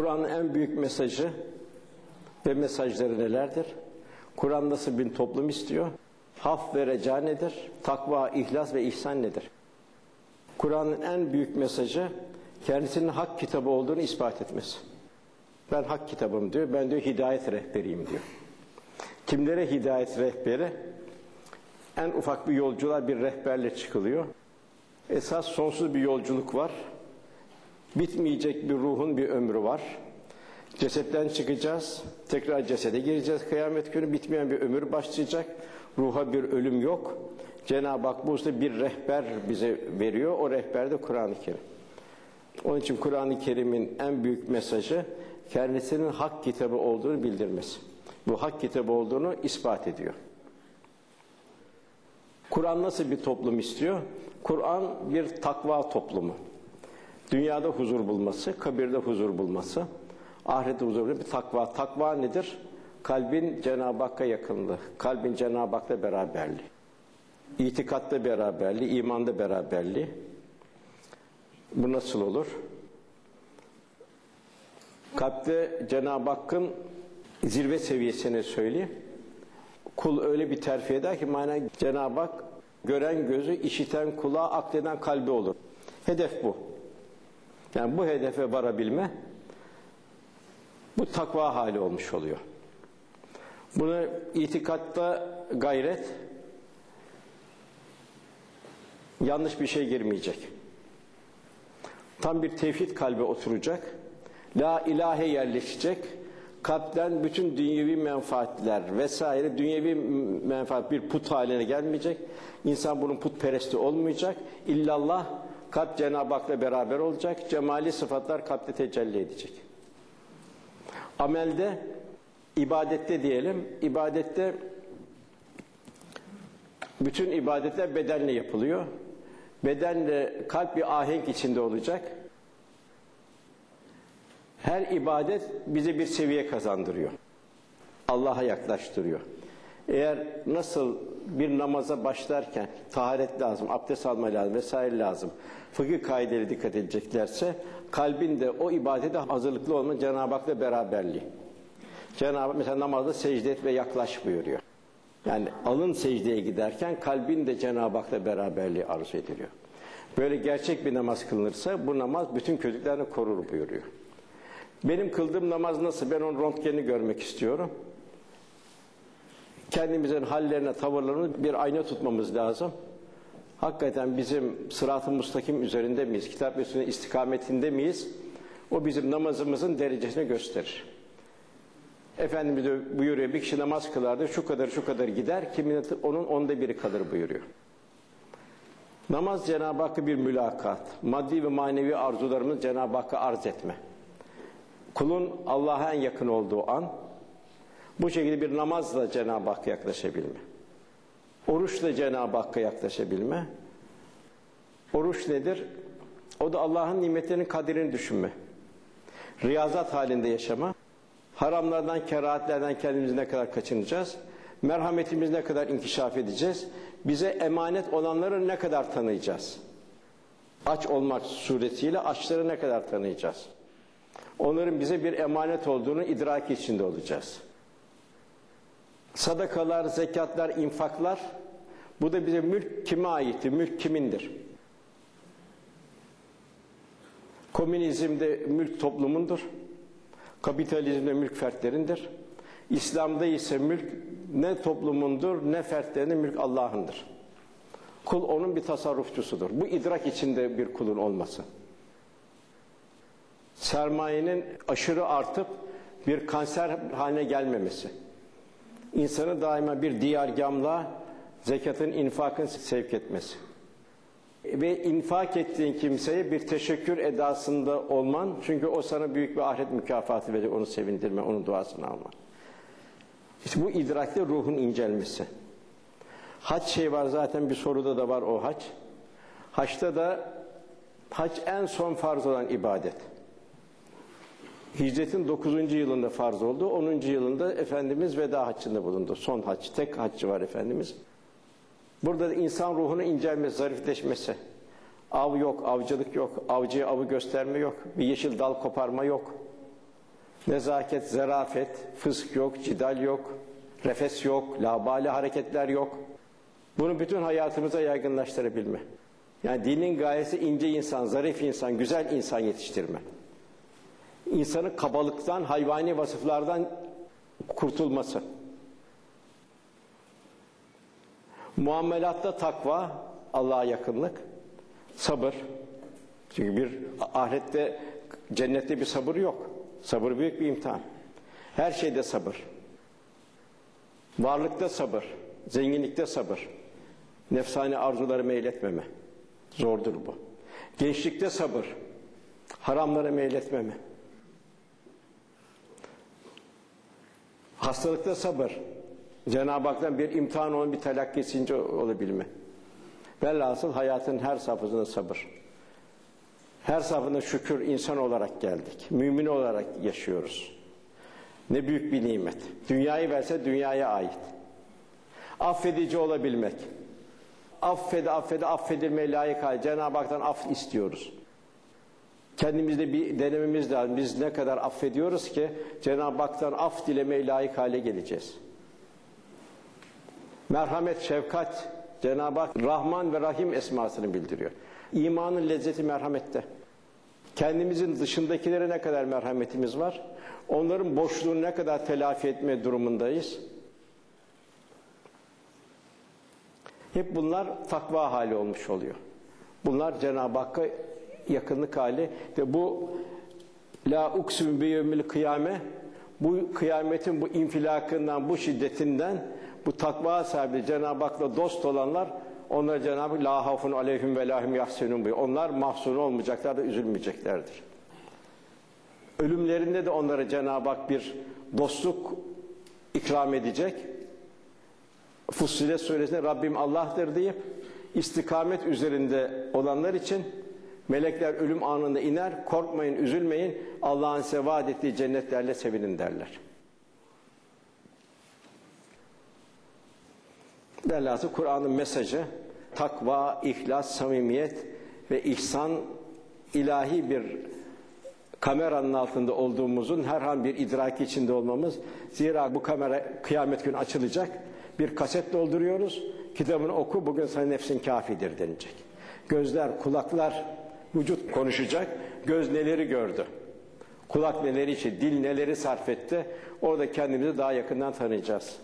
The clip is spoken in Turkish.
Kur'an'ın en büyük mesajı ve mesajları nelerdir? Kur'an nasıl bir toplum istiyor? Haf ve reca nedir? Takva, ihlas ve ihsan nedir? Kur'an'ın en büyük mesajı kendisinin hak kitabı olduğunu ispat etmesi. Ben hak kitabım diyor, ben diyor hidayet rehberiyim diyor. Kimlere hidayet rehberi? En ufak bir yolculuğa bir rehberle çıkılıyor. Esas sonsuz bir yolculuk var. Bitmeyecek bir ruhun bir ömrü var. Cesetten çıkacağız, tekrar cesede gireceğiz. Kıyamet günü bitmeyen bir ömür başlayacak. Ruha bir ölüm yok. Cenab-ı Hak bu bir rehber bize veriyor. O rehber de Kur'an-ı Kerim. Onun için Kur'an-ı Kerim'in en büyük mesajı kendisinin hak kitabı olduğunu bildirmesi. Bu hak kitabı olduğunu ispat ediyor. Kur'an nasıl bir toplum istiyor? Kur'an bir takva toplumu. Dünyada huzur bulması, kabirde huzur bulması, ahirette huzur bulması bir takva. Takva nedir? Kalbin Cenab-ı Hakk'a yakınlığı, kalbin Cenab-ı Hak'la beraberliği, itikatta beraberliği, imanda beraberliği. Bu nasıl olur? Kalpte Cenab-ı Hakk'ın zirve seviyesini söyleyeyim. Kul öyle bir terfi eder ki mana Cenab-ı Hak gören gözü, işiten kulağı, akleden kalbi olur. Hedef bu. Yani bu hedefe varabilme bu takva hali olmuş oluyor. Bunu itikatta gayret yanlış bir şey girmeyecek. Tam bir tevhid kalbe oturacak. La ilahe yerleşecek. Kalpten bütün dünyevi menfaatler vesaire dünyevi menfaat bir put haline gelmeyecek. İnsan bunun putperesti olmayacak. İllallah kalp Cenab-ı Hak'la beraber olacak. Cemali sıfatlar kalpte tecelli edecek. Amelde, ibadette diyelim, ibadette bütün ibadetler bedenle yapılıyor. Bedenle kalp bir ahenk içinde olacak. Her ibadet bize bir seviye kazandırıyor. Allah'a yaklaştırıyor. Eğer nasıl bir namaza başlarken taharet lazım, abdest alma lazım vesaire lazım. Fıkıh kaideleri dikkat edeceklerse kalbin de o ibadete hazırlıklı olma Cenab-ı Hak'la beraberliği. Cenab-ı mesela namazda secde et ve yaklaş buyuruyor. Yani alın secdeye giderken kalbin de Cenab-ı Hak'la beraberliği arzu ediliyor. Böyle gerçek bir namaz kılınırsa bu namaz bütün kötülüklerini korur buyuruyor. Benim kıldığım namaz nasıl? Ben onun röntgenini görmek istiyorum. Kendimizin hallerine, tavırlarını bir ayna tutmamız lazım. Hakikaten bizim sırat-ı mustakim üzerinde miyiz? Kitap ve sünnet istikametinde miyiz? O bizim namazımızın derecesini gösterir. Efendimiz de buyuruyor bir kişi namaz kılardı şu kadar şu kadar gider kimin onun onda biri kalır buyuruyor. Namaz Cenab-ı Hakk'a bir mülakat. Maddi ve manevi arzularımız Cenab-ı Hakk'a arz etme. Kulun Allah'a en yakın olduğu an bu şekilde bir namazla Cenab-ı Hakk'a yaklaşabilme. Oruçla Cenab-ı Hakk'a yaklaşabilme. Oruç nedir? O da Allah'ın nimetlerinin kaderini düşünme. Riyazat halinde yaşama. Haramlardan, kerahatlerden kendimizi ne kadar kaçınacağız? Merhametimizi ne kadar inkişaf edeceğiz? Bize emanet olanları ne kadar tanıyacağız? Aç olmak suretiyle açları ne kadar tanıyacağız? Onların bize bir emanet olduğunu idrak içinde olacağız. Sadakalar, zekatlar, infaklar bu da bize mülk kime aitti? Mülk kimindir? Komünizmde mülk toplumundur. Kapitalizmde mülk fertlerindir. İslam'da ise mülk ne toplumundur ne fertlerinin mülk Allah'ındır. Kul onun bir tasarrufçusudur. Bu idrak içinde bir kulun olması. Sermayenin aşırı artıp bir kanser haline gelmemesi. İnsanı daima bir diyargamla zekatın, infakın sevk etmesi. Ve infak ettiğin kimseye bir teşekkür edasında olman. Çünkü o sana büyük bir ahiret mükafatı verecek. Onu sevindirme, onun duasını alman. İşte bu idrakte ruhun incelmesi. Hac şey var zaten bir soruda da var o hac. Haçta da hac en son farz olan ibadet. Hicretin 9. yılında farz oldu. 10. yılında Efendimiz veda haccında bulundu. Son hac, tek haccı var Efendimiz. Burada da insan ruhunu incelmesi, zarifleşmesi. Av yok, avcılık yok, avcıya avı gösterme yok, bir yeşil dal koparma yok. Nezaket, zarafet, fısk yok, cidal yok, refes yok, labali hareketler yok. Bunu bütün hayatımıza yaygınlaştırabilme. Yani dinin gayesi ince insan, zarif insan, güzel insan yetiştirme. İnsanın kabalıktan, hayvani vasıflardan kurtulması. Muamelatta takva, Allah'a yakınlık, sabır. Çünkü bir ahirette, cennette bir sabır yok. Sabır büyük bir imtihan. Her şeyde sabır. Varlıkta sabır, zenginlikte sabır. Nefsani arzuları meyletmeme. Zordur bu. Gençlikte sabır. Haramlara meyletmeme. Hastalıkta sabır. Cenab-ı Hak'tan bir imtihan olan bir telakkisince olabilme. Velhasıl hayatın her safhasında sabır. Her safhada şükür insan olarak geldik. Mümin olarak yaşıyoruz. Ne büyük bir nimet. Dünyayı verse dünyaya ait. Affedici olabilmek. Affede affede affedilmeye layık hal. Cenab-ı Hak'tan af istiyoruz. Kendimizde bir denememiz lazım. Biz ne kadar affediyoruz ki Cenab-ı Hak'tan af dilemeye layık hale geleceğiz. Merhamet, şefkat Cenab-ı Hak Rahman ve Rahim esmasını bildiriyor. İmanın lezzeti merhamette. Kendimizin dışındakilere ne kadar merhametimiz var? Onların boşluğunu ne kadar telafi etme durumundayız? Hep bunlar takva hali olmuş oluyor. Bunlar Cenab-ı Hakk'a yakınlık hali ve bu la uksim bi yevmil kıyame bu kıyametin bu infilakından, bu şiddetinden bu takva sahibi Cenab-ı Hak'la dost olanlar onlar Cenab-ı Hak la hafun aleyhim ve lahum yahsenun buyuruyor. Onlar mahzun olmayacaklar da üzülmeyeceklerdir. Ölümlerinde de onlara Cenab-ı Hak bir dostluk ikram edecek. Fussilet suresinde Rabbim Allah'tır deyip istikamet üzerinde olanlar için melekler ölüm anında iner, korkmayın, üzülmeyin, Allah'ın size vaat ettiği cennetlerle sevinin derler. Velhasıl Kur'an'ın mesajı takva, ihlas, samimiyet ve ihsan ilahi bir kameranın altında olduğumuzun herhangi bir idraki içinde olmamız. Zira bu kamera kıyamet günü açılacak. Bir kaset dolduruyoruz. Kitabını oku bugün sana nefsin kafidir denilecek. Gözler, kulaklar, vücut konuşacak. Göz neleri gördü? Kulak neleri için, dil neleri sarf etti? Orada kendimizi daha yakından tanıyacağız.